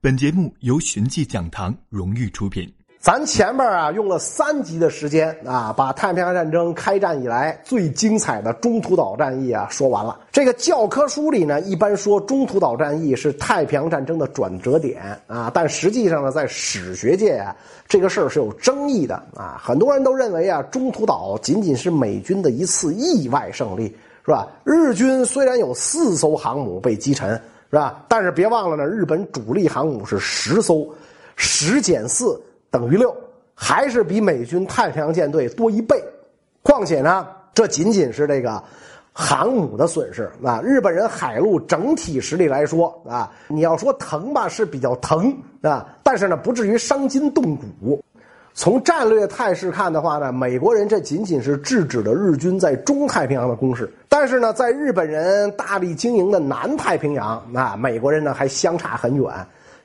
本节目由寻迹讲堂荣誉出品。咱前面啊用了三集的时间啊，把太平洋战争开战以来最精彩的中途岛战役啊说完了。这个教科书里呢，一般说中途岛战役是太平洋战争的转折点啊，但实际上呢，在史学界啊，这个事儿是有争议的啊。很多人都认为啊，中途岛仅仅是美军的一次意外胜利，是吧？日军虽然有四艘航母被击沉，是吧？但是别忘了呢，日本主力航母是十艘，十减四。等于六，还是比美军太平洋舰队多一倍。况且呢，这仅仅是这个航母的损失啊。日本人海陆整体实力来说啊，你要说疼吧，是比较疼啊，但是呢，不至于伤筋动骨。从战略态势看的话呢，美国人这仅仅是制止了日军在中太平洋的攻势，但是呢，在日本人大力经营的南太平洋啊，美国人呢还相差很远。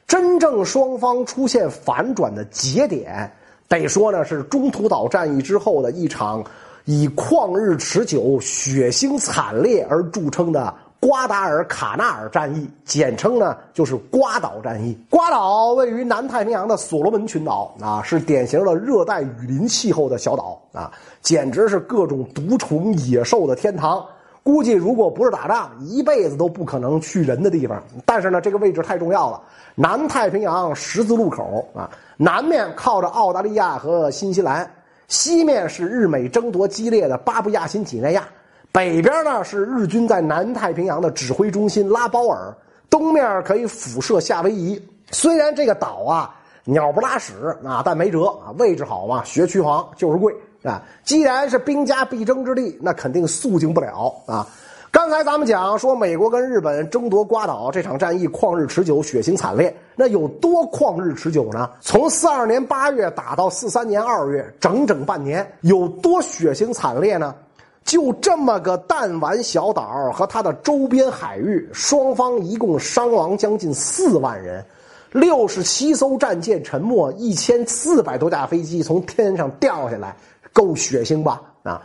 真正双方出现反转的节点，得说呢是中途岛战役之后的一场以旷日持久、血腥惨烈而著称的瓜达尔卡纳尔战役，简称呢就是瓜岛战役。瓜岛位于南太平洋的所罗门群岛啊，是典型的热带雨林气候的小岛啊，简直是各种毒虫野兽的天堂。估计如果不是打仗，一辈子都不可能去人的地方。但是呢，这个位置太重要了，南太平洋十字路口啊，南面靠着澳大利亚和新西兰，西面是日美争夺激烈的巴布亚新几内亚，北边呢是日军在南太平洋的指挥中心拉包尔，东面可以辐射夏威夷。虽然这个岛啊鸟不拉屎啊，但没辙啊，位置好嘛，学区房就是贵。啊，既然是兵家必争之地，那肯定肃静不了啊！刚才咱们讲说，美国跟日本争夺瓜岛这场战役旷日持久、血腥惨烈，那有多旷日持久呢？从四二年八月打到四三年二月，整整半年，有多血腥惨烈呢？就这么个弹丸小岛和它的周边海域，双方一共伤亡将近四万人，六十七艘战舰沉没，一千四百多架飞机从天上掉下来。够血腥吧？啊，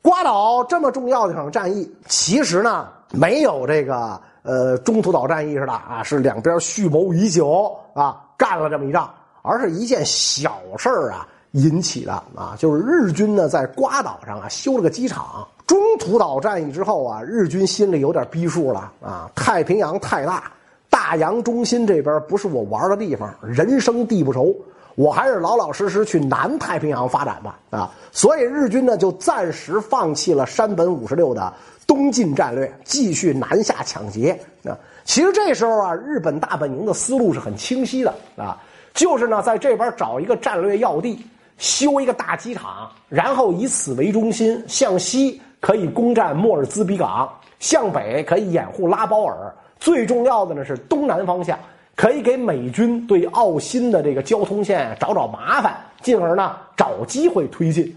瓜岛这么重要的一场战役，其实呢没有这个呃中途岛战役似的啊，是两边蓄谋已久啊，干了这么一仗，而是一件小事啊引起的啊，就是日军呢在瓜岛上啊修了个机场。中途岛战役之后啊，日军心里有点逼数了啊，太平洋太大，大洋中心这边不是我玩的地方，人生地不熟。我还是老老实实去南太平洋发展吧，啊，所以日军呢就暂时放弃了山本五十六的东进战略，继续南下抢劫啊。其实这时候啊，日本大本营的思路是很清晰的啊，就是呢在这边找一个战略要地，修一个大机场，然后以此为中心，向西可以攻占莫尔兹比港，向北可以掩护拉包尔，最重要的呢是东南方向。可以给美军对澳新的这个交通线找找麻烦，进而呢找机会推进。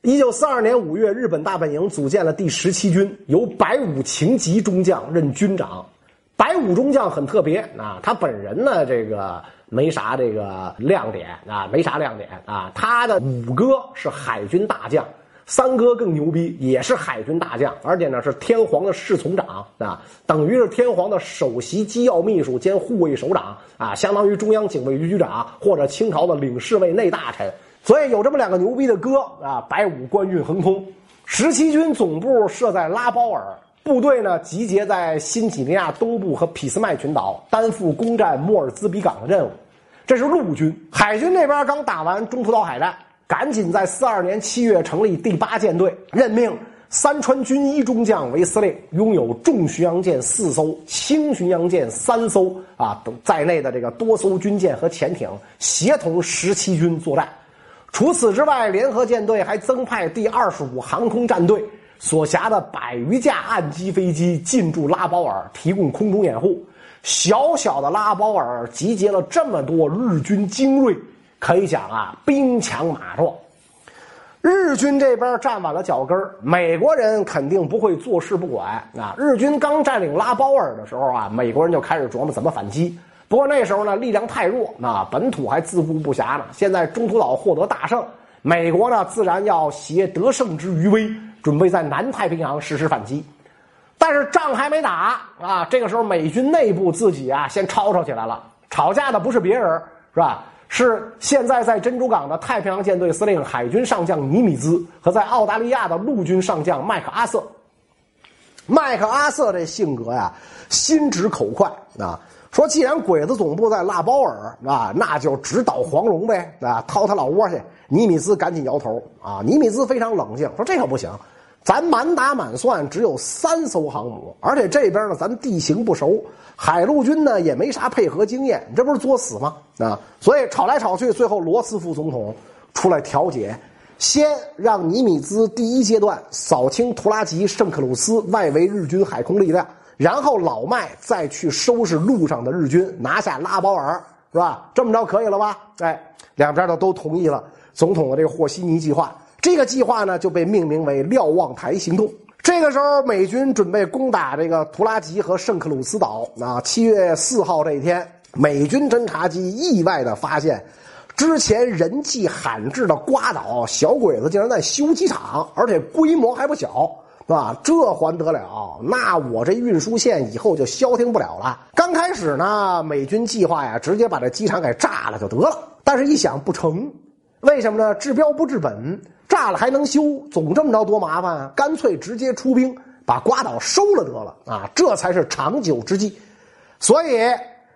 一九四二年五月，日本大本营组建了第十七军，由白武晴吉中将任军长。白武中将很特别啊，他本人呢这个没啥这个亮点啊，没啥亮点啊。他的五哥是海军大将。三哥更牛逼，也是海军大将，而且呢是天皇的侍从长啊，等于是天皇的首席机要秘书兼护卫首长啊，相当于中央警卫局局长或者清朝的领侍卫内大臣。所以有这么两个牛逼的哥啊，白武官运亨通。十七军总部设在拉包尔，部队呢集结在新几内亚东部和俾斯麦群岛，担负攻占莫尔兹比港的任务。这是陆军，海军那边刚打完中途岛海战。赶紧在四二年七月成立第八舰队，任命三川军一中将为司令，拥有重巡洋舰四艘、轻巡洋舰三艘啊等在内的这个多艘军舰和潜艇，协同十七军作战。除此之外，联合舰队还增派第二十五航空战队所辖的百余架岸基飞机进驻拉包尔，提供空中掩护。小小的拉包尔集结了这么多日军精锐。可以讲啊，兵强马壮，日军这边站稳了脚跟美国人肯定不会坐视不管啊。日军刚占领拉包尔的时候啊，美国人就开始琢磨怎么反击。不过那时候呢，力量太弱，那本土还自顾不暇呢。现在中途岛获得大胜，美国呢自然要挟得胜之余威，准备在南太平洋实施反击。但是仗还没打啊，这个时候美军内部自己啊先吵吵起来了。吵架的不是别人，是吧？是现在在珍珠港的太平洋舰队司令海军上将尼米兹和在澳大利亚的陆军上将麦克阿瑟。麦克阿瑟这性格呀，心直口快啊。说既然鬼子总部在拉包尔啊，那就直捣黄龙呗啊，掏他老窝去。尼米兹赶紧摇头啊。尼米兹非常冷静，说这可不行，咱满打满算只有三艘航母，而且这边呢咱地形不熟。海陆军呢也没啥配合经验，这不是作死吗？啊，所以吵来吵去，最后罗斯福总统出来调解，先让尼米兹第一阶段扫清图拉吉、圣克鲁斯外围日军海空力量，然后老麦再去收拾路上的日军，拿下拉包尔，是吧？这么着可以了吧？哎，两边的都同意了总统的这个霍希尼计划，这个计划呢就被命名为瞭望台行动。这个时候，美军准备攻打这个图拉吉和圣克鲁斯岛。啊，七月四号这一天，美军侦察机意外的发现，之前人迹罕至的瓜岛小鬼子竟然在修机场，而且规模还不小，是吧？这还得了？那我这运输线以后就消停不了了。刚开始呢，美军计划呀，直接把这机场给炸了就得了。但是一想不成，为什么呢？治标不治本。炸了还能修，总这么着多麻烦啊！干脆直接出兵把瓜岛收了得了啊！这才是长久之计。所以，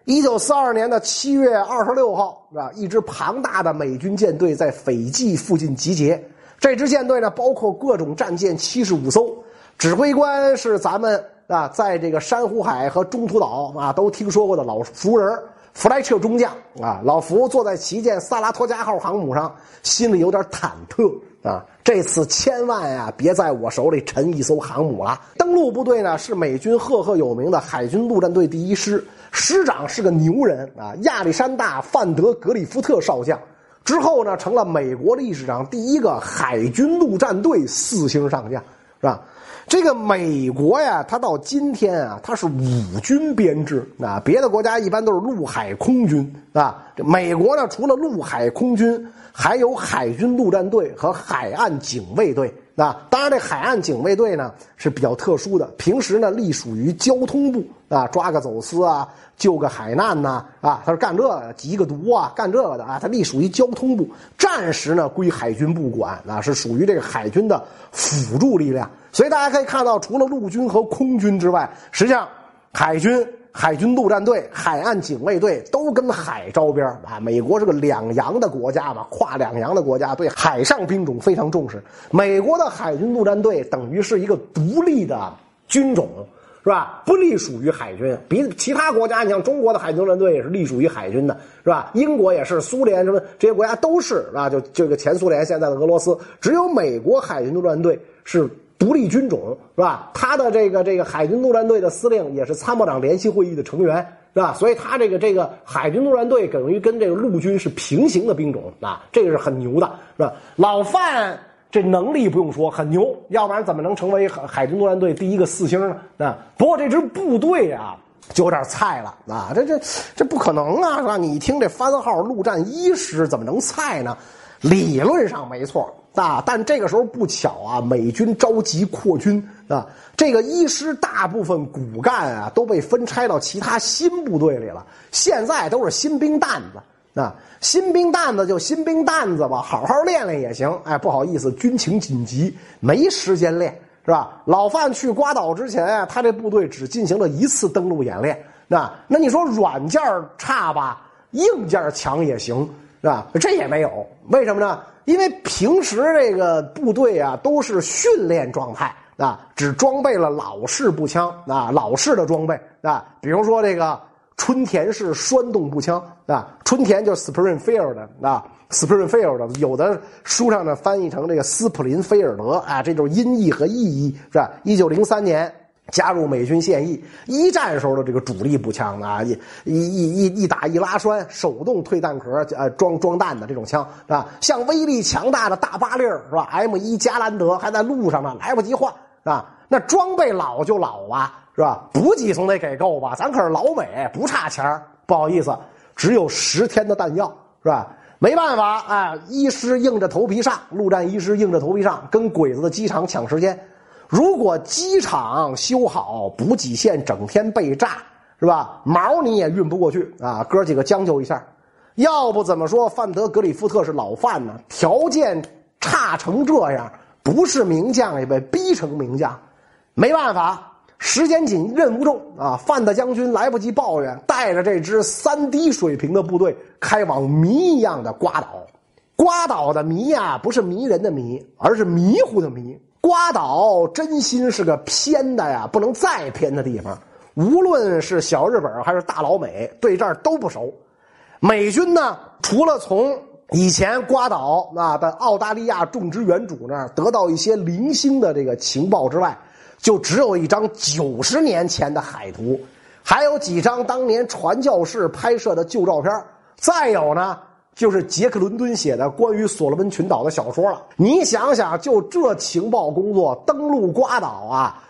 一九四二年的七月二十六号，啊，一支庞大的美军舰队在斐济附近集结。这支舰队呢，包括各种战舰七十五艘，指挥官是咱们啊，在这个珊瑚海和中途岛啊都听说过的老熟人弗莱彻中将啊。老福坐在旗舰萨拉托加号航母上，心里有点忐忑。啊，这次千万呀，别在我手里沉一艘航母了。登陆部队呢，是美军赫赫有名的海军陆战队第一师，师长是个牛人啊，亚历山大·范德·格里夫特少将。之后呢，成了美国历史上第一个海军陆战队四星上将，是吧？这个美国呀，它到今天啊，它是五军编制啊，别的国家一般都是陆海空军啊。这美国呢，除了陆海空军。还有海军陆战队和海岸警卫队啊，当然这海岸警卫队呢是比较特殊的，平时呢隶属于交通部啊，抓个走私啊，救个海难呐啊，他是干这个，缉个毒啊，干这个的啊，他隶属于交通部。战时呢归海军部管啊，是属于这个海军的辅助力量。所以大家可以看到，除了陆军和空军之外，实际上海军。海军陆战队、海岸警卫队都跟海招边啊！美国是个两洋的国家嘛，跨两洋的国家对海上兵种非常重视。美国的海军陆战队等于是一个独立的军种，是吧？不隶属于海军。比其他国家，你像中国的海军陆战队也是隶属于海军的，是吧？英国也是，苏联什么这些国家都是啊。就这个前苏联，现在的俄罗斯，只有美国海军陆战队是。独立军种是吧？他的这个这个海军陆战队的司令也是参谋长联席会议的成员是吧？所以他这个这个海军陆战队等于跟这个陆军是平行的兵种啊，这个是很牛的是吧？老范这能力不用说很牛，要不然怎么能成为海海军陆战队第一个四星呢？啊，不过这支部队啊就有点菜了啊，这这这不可能啊是吧？你听这番号陆战一师怎么能菜呢？理论上没错。啊！但这个时候不巧啊，美军着急扩军啊，这个一师大部分骨干啊都被分拆到其他新部队里了，现在都是新兵蛋子啊，新兵蛋子就新兵蛋子吧，好好练练也行。哎，不好意思，军情紧急，没时间练，是吧？老范去瓜岛之前啊，他这部队只进行了一次登陆演练，那那你说软件差吧，硬件强也行，是吧？这也没有，为什么呢？因为平时这个部队啊都是训练状态啊，只装备了老式步枪啊，老式的装备啊，比如说这个春田式栓动步枪啊，春田就是 Springfield 啊，Springfield 有的书上呢翻译成这个斯普林菲尔德啊，这就是音译和意译是吧？一九零三年。加入美军现役一战时候的这个主力步枪啊，一一一一打一拉栓，手动退弹壳，呃，装装弹的这种枪啊，像威力强大的大八粒是吧？M 一加兰德还在路上呢，来不及换啊。那装备老就老啊，是吧？补给总得给够吧？咱可是老美，不差钱不好意思，只有十天的弹药，是吧？没办法啊，一师硬着头皮上，陆战一师硬着头皮上，跟鬼子的机场抢时间。如果机场修好，补给线整天被炸，是吧？毛你也运不过去啊！哥几个将就一下，要不怎么说范德格里夫特是老范呢？条件差成这样，不是名将也被逼成名将，没办法，时间紧，任务重啊！范德将军来不及抱怨，带着这支三 D 水平的部队开往谜一样的瓜岛。瓜岛的谜呀，不是迷人的迷，而是迷糊的迷。瓜岛真心是个偏的呀，不能再偏的地方。无论是小日本还是大老美，对这儿都不熟。美军呢，除了从以前瓜岛啊的澳大利亚种植园主那儿得到一些零星的这个情报之外，就只有一张九十年前的海图，还有几张当年传教士拍摄的旧照片，再有呢，就是杰克伦敦写的关于所罗门群岛的小说了。你想想，就这情报工作，登陆瓜岛啊！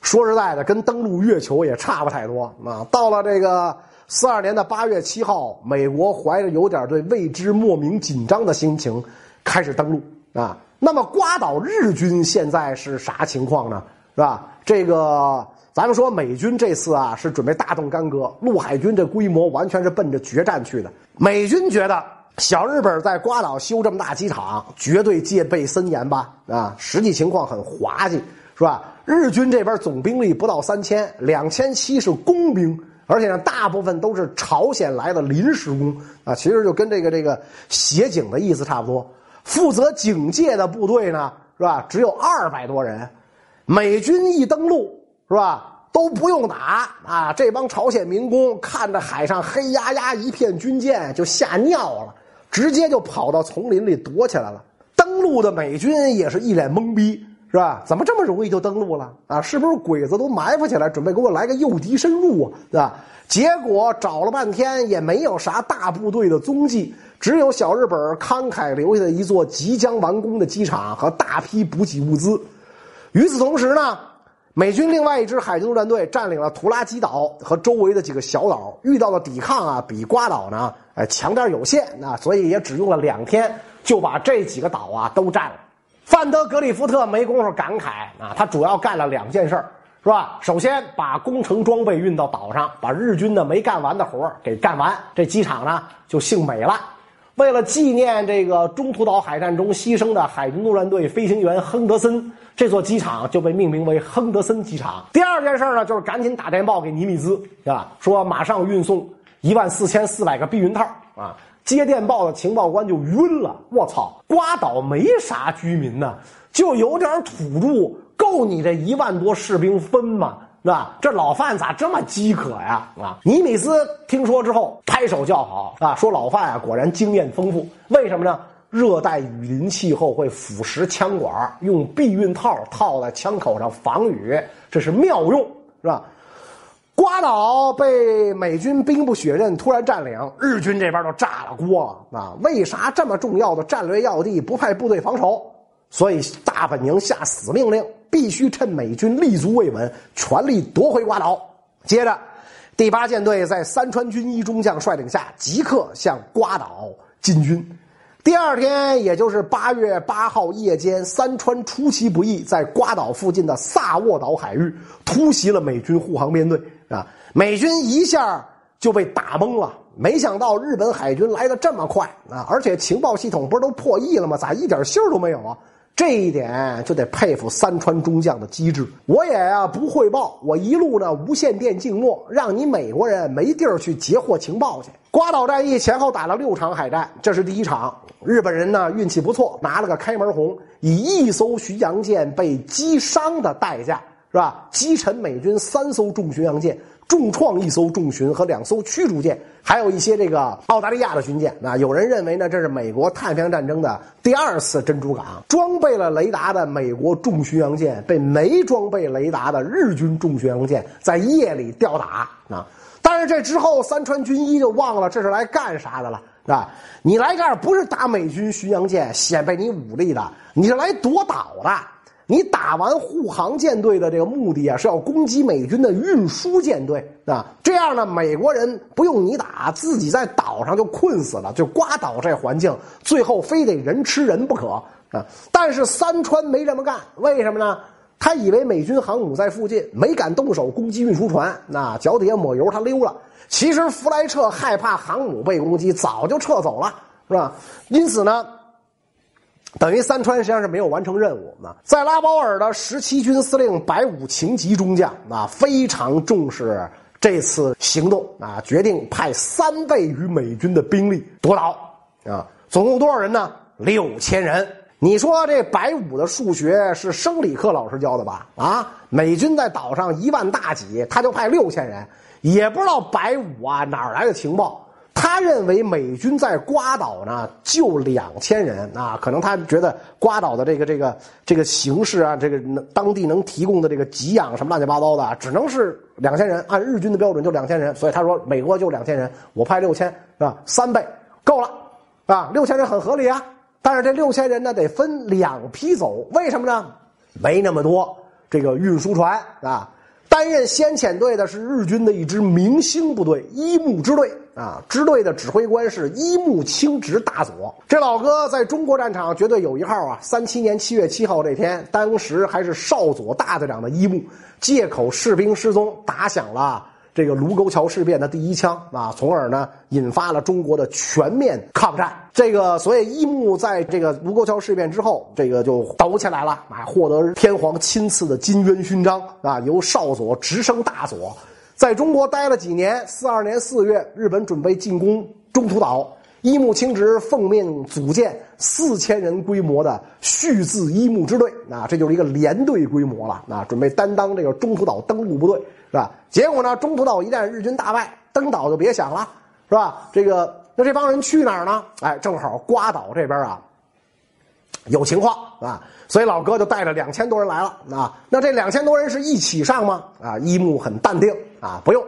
说实在的，跟登陆月球也差不太多啊。到了这个四二年的八月七号，美国怀着有点对未知莫名紧张的心情，开始登陆啊。那么瓜岛日军现在是啥情况呢？是吧？这个咱们说美军这次啊是准备大动干戈，陆海军这规模完全是奔着决战去的。美军觉得小日本在瓜岛修这么大机场，绝对戒备森严吧？啊，实际情况很滑稽，是吧？日军这边总兵力不到三千，两千七是工兵，而且呢，大部分都是朝鲜来的临时工啊，其实就跟这个这个协警的意思差不多。负责警戒的部队呢，是吧？只有二百多人。美军一登陆，是吧？都不用打啊！这帮朝鲜民工看着海上黑压压一片军舰，就吓尿了，直接就跑到丛林里躲起来了。登陆的美军也是一脸懵逼。是吧？怎么这么容易就登陆了啊？是不是鬼子都埋伏起来，准备给我来个诱敌深入啊？对吧？结果找了半天也没有啥大部队的踪迹，只有小日本慷慨留下的一座即将完工的机场和大批补给物资。与此同时呢，美军另外一支海军陆战队占领了图拉基岛和周围的几个小岛，遇到的抵抗啊比瓜岛呢，哎强点有限啊，所以也只用了两天就把这几个岛啊都占了。范德格里夫特没工夫感慨啊，他主要干了两件事是吧？首先把工程装备运到岛上，把日军的没干完的活给干完，这机场呢就姓美了。为了纪念这个中途岛海战中牺牲的海军陆战队飞行员亨德森，这座机场就被命名为亨德森机场。第二件事呢，就是赶紧打电报给尼米兹，是吧？说马上运送一万四千四百个避孕套啊。接电报的情报官就晕了，我操！瓜岛没啥居民呢，就有点土著，够你这一万多士兵分吗？是吧？这老范咋这么饥渴呀？啊！尼米兹听说之后拍手叫好啊，说老范啊果然经验丰富。为什么呢？热带雨林气候会腐蚀枪管，用避孕套套在枪口上防雨，这是妙用，是吧？瓜岛被美军兵不血刃突然占领，日军这边都炸了锅了啊！为啥这么重要的战略要地不派部队防守？所以大本营下死命令，必须趁美军立足未稳，全力夺回瓜岛。接着，第八舰队在三川军一中将率领下，即刻向瓜岛进军。第二天，也就是八月八号夜间，三川出其不意，在瓜岛附近的萨沃岛海域突袭了美军护航编队。啊！美军一下就被打懵了，没想到日本海军来的这么快啊！而且情报系统不是都破译了吗？咋一点信儿都没有啊？这一点就得佩服三川中将的机智。我也啊不汇报，我一路呢无线电静默，让你美国人没地儿去截获情报去。瓜岛战役前后打了六场海战，这是第一场。日本人呢运气不错，拿了个开门红，以一艘巡洋舰被击伤的代价。是吧？击沉美军三艘重巡洋舰，重创一艘重巡和两艘驱逐舰，还有一些这个澳大利亚的军舰。啊，有人认为呢，这是美国太平洋战争的第二次珍珠港。装备了雷达的美国重巡洋舰被没装备雷达的日军重巡洋舰在夜里吊打啊！但是这之后，三川军医就忘了这是来干啥的了，啊？你来这儿不是打美军巡洋舰显摆你武力的，你是来夺岛的。你打完护航舰队的这个目的啊，是要攻击美军的运输舰队啊。这样呢，美国人不用你打，自己在岛上就困死了。就瓜岛这环境，最后非得人吃人不可啊。但是三川没这么干，为什么呢？他以为美军航母在附近，没敢动手攻击运输船。那脚底下抹油，他溜了。其实弗莱彻害怕航母被攻击，早就撤走了，是吧？因此呢，等于三川实际上是没有完成任务。啊在拉保尔的十七军司令白武勤吉中将啊，非常重视这次行动啊，决定派三倍于美军的兵力夺岛啊。总共多少人呢？六千人。你说这白武的数学是生理课老师教的吧？啊，美军在岛上一万大几，他就派六千人，也不知道白武啊哪儿来的情报。他认为美军在瓜岛呢就两千人啊，可能他觉得瓜岛的这个这个这个形势啊，这个当地能提供的这个给养什么乱七八糟的，只能是两千人，按日军的标准就两千人，所以他说美国就两千人，我派六千是吧？三倍够了啊，六千人很合理啊。但是这六千人呢，得分两批走，为什么呢？没那么多这个运输船啊。担任先遣队的是日军的一支明星部队——一木支队啊。支队的指挥官是一木清直大佐。这老哥在中国战场绝对有一号啊！三七年七月七号这天，当时还是少佐大队长的一木，借口士兵失踪，打响了。这个卢沟桥事变的第一枪啊，从而呢引发了中国的全面抗战。这个所以一木在这个卢沟桥事变之后，这个就抖起来了啊，获得天皇亲赐的金渊勋章啊，由少佐直升大佐，在中国待了几年。四二年四月，日本准备进攻中途岛，一木清直奉命组建四千人规模的续字一木支队啊，这就是一个连队规模了啊，准备担当这个中途岛登陆部队。是吧？结果呢？中途岛一旦日军大败，登岛就别想了，是吧？这个那这帮人去哪儿呢？哎，正好瓜岛这边啊有情况啊，所以老哥就带着两千多人来了啊。那这两千多人是一起上吗？啊，一木很淡定啊，不用，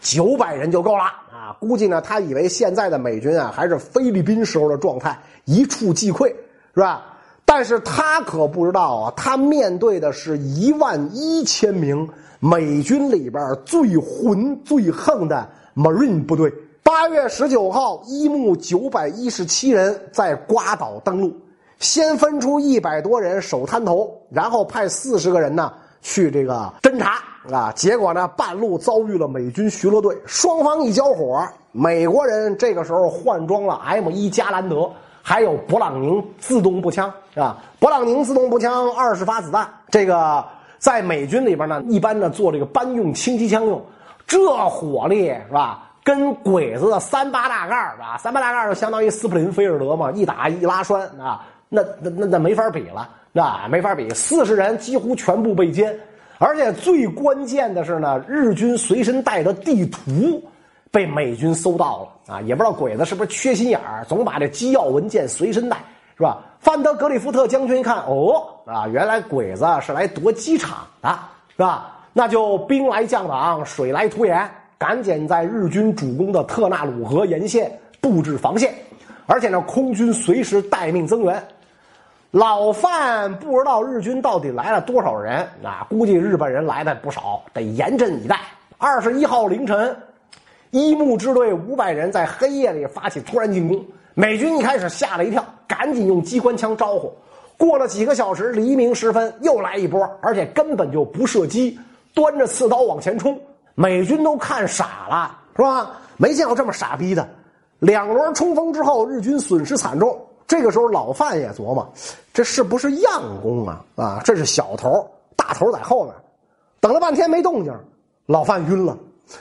九百人就够了啊。估计呢，他以为现在的美军啊还是菲律宾时候的状态，一触即溃，是吧？但是他可不知道啊，他面对的是一万一千名。美军里边最混最横的 Marine 部队，八月十九号，一木九百一十七人在瓜岛登陆，先分出一百多人守滩头，然后派四十个人呢去这个侦察啊。结果呢，半路遭遇了美军巡逻队，双方一交火，美国人这个时候换装了 M 一加兰德，还有勃朗宁自动步枪啊，勃朗宁自动步枪二十发子弹，这个。在美军里边呢，一般呢做这个班用轻机枪用，这火力是吧？跟鬼子的三八大盖啊，三八大盖就相当于斯普林菲尔德嘛，一打一拉栓啊，那那那那没法比了，那没法比。四十人几乎全部被歼，而且最关键的是呢，日军随身带的地图被美军搜到了啊，也不知道鬼子是不是缺心眼儿，总把这机要文件随身带。是吧？范德格里夫特将军一看，哦，啊，原来鬼子是来夺机场的，是吧？那就兵来将挡，水来土掩，赶紧在日军主攻的特纳鲁河沿线布置防线，而且呢，空军随时待命增援。老范不知道日军到底来了多少人，啊，估计日本人来的不少，得严阵以待。二十一号凌晨，一木支队五百人在黑夜里发起突然进攻。美军一开始吓了一跳，赶紧用机关枪招呼。过了几个小时，黎明时分又来一波，而且根本就不射击，端着刺刀往前冲。美军都看傻了，是吧？没见过这么傻逼的。两轮冲锋之后，日军损失惨重。这个时候，老范也琢磨：这是不是佯攻啊？啊，这是小头，大头在后面。等了半天没动静，老范晕了。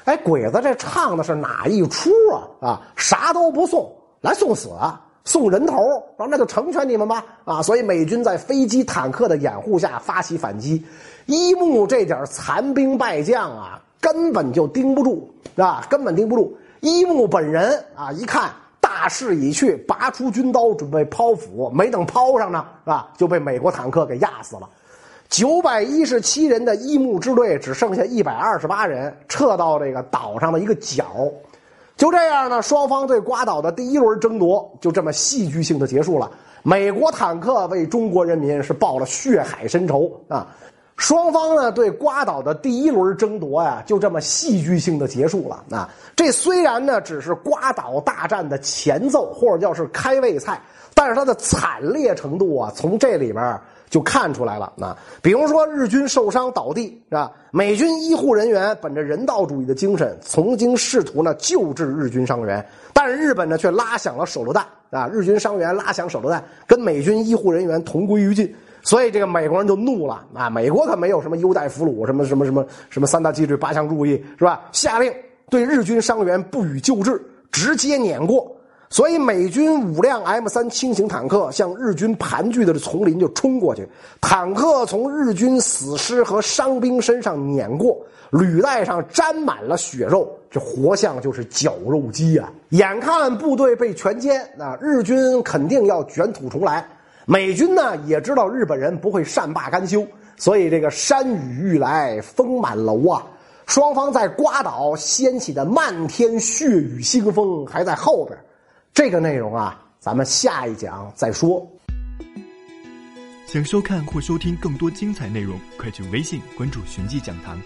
哎，鬼子这唱的是哪一出啊？啊，啥都不送。来送死啊！送人头，然后那就成全你们吧！啊，所以美军在飞机、坦克的掩护下发起反击。一木这点残兵败将啊，根本就盯不住，啊，根本盯不住。一木本人啊，一看大势已去，拔出军刀准备抛斧，没等抛上呢，啊，就被美国坦克给压死了。九百一十七人的一木支队只剩下一百二十八人，撤到这个岛上的一个角。就这样呢，双方对瓜岛的第一轮争夺就这么戏剧性的结束了。美国坦克为中国人民是报了血海深仇啊！双方呢对瓜岛的第一轮争夺呀，就这么戏剧性的结束了。啊，这虽然呢只是瓜岛大战的前奏，或者叫是开胃菜，但是它的惨烈程度啊，从这里边就看出来了。啊，比如说日军受伤倒地，是吧？美军医护人员本着人道主义的精神，曾经试图呢救治日军伤员，但是日本呢却拉响了手榴弹。啊，日军伤员拉响手榴弹，跟美军医护人员同归于尽。所以这个美国人就怒了啊！美国可没有什么优待俘虏，什么什么什么什么三大纪律八项注意是吧？下令对日军伤员不予救治，直接碾过。所以美军五辆 M 三轻型坦克向日军盘踞的丛林就冲过去，坦克从日军死尸和伤兵身上碾过，履带上沾满了血肉，这活像就是绞肉机啊！眼看部队被全歼，那日军肯定要卷土重来。美军呢也知道日本人不会善罢甘休，所以这个山雨欲来风满楼啊！双方在瓜岛掀起的漫天血雨腥风还在后边。这个内容啊，咱们下一讲再说。想收看或收听更多精彩内容，快去微信关注“寻迹讲堂”。